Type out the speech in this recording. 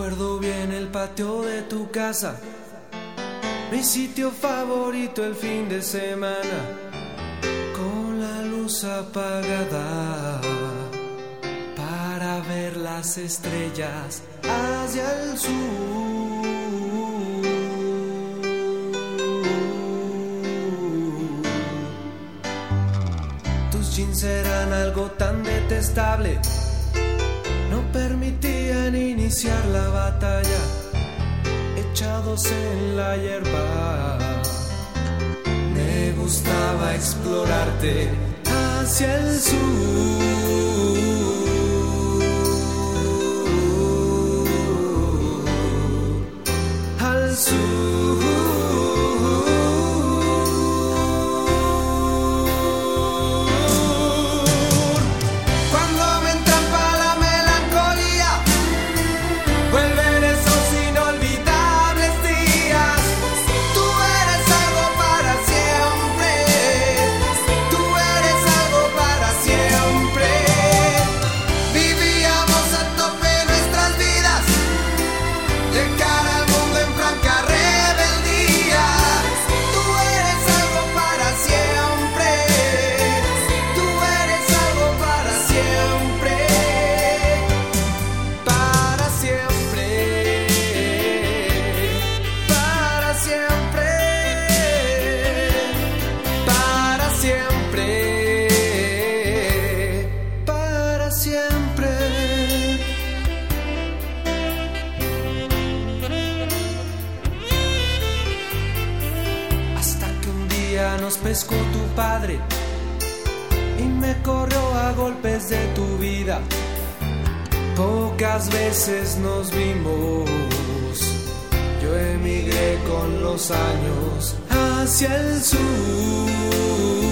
Recuerdo bien el patio de tu casa, mi sitio favorito el fin de semana, con la luz apagada para ver las estrellas hacia el sur. Tus jeans eran algo tan detestable, iniciar la batalla, echados en la hierba. Me gustaba explorarte hacia el sur. Nos pescó tu padre y me corrió a golpes de tu vida. Pocas veces nos vimos. Yo emigré con los años hacia el sur.